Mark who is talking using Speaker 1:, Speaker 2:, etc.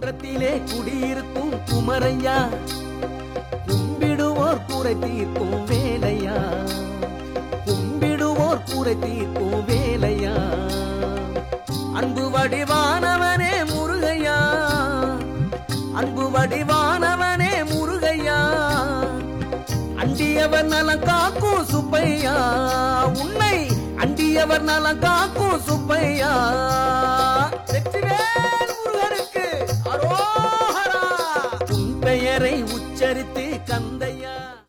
Speaker 1: குன்றத்திலே குடியிருக்கும் குமரையா? கும்பிடுவோர் குறை தீர்க்கும் வேலையா? கும்பிடுவோர் குறை தீர்க்கும் வேலையா? அன்பு வடிவானவனே முருகையா? அன்பு வடிவானவனே முருகையா? அண்டியவர் நலம் காக்கும் சுப்பையா? உன்னை அண்டியவர் நலம் காக்கும் சுப்பையா? பெயரை உச்சரித்து கந்தை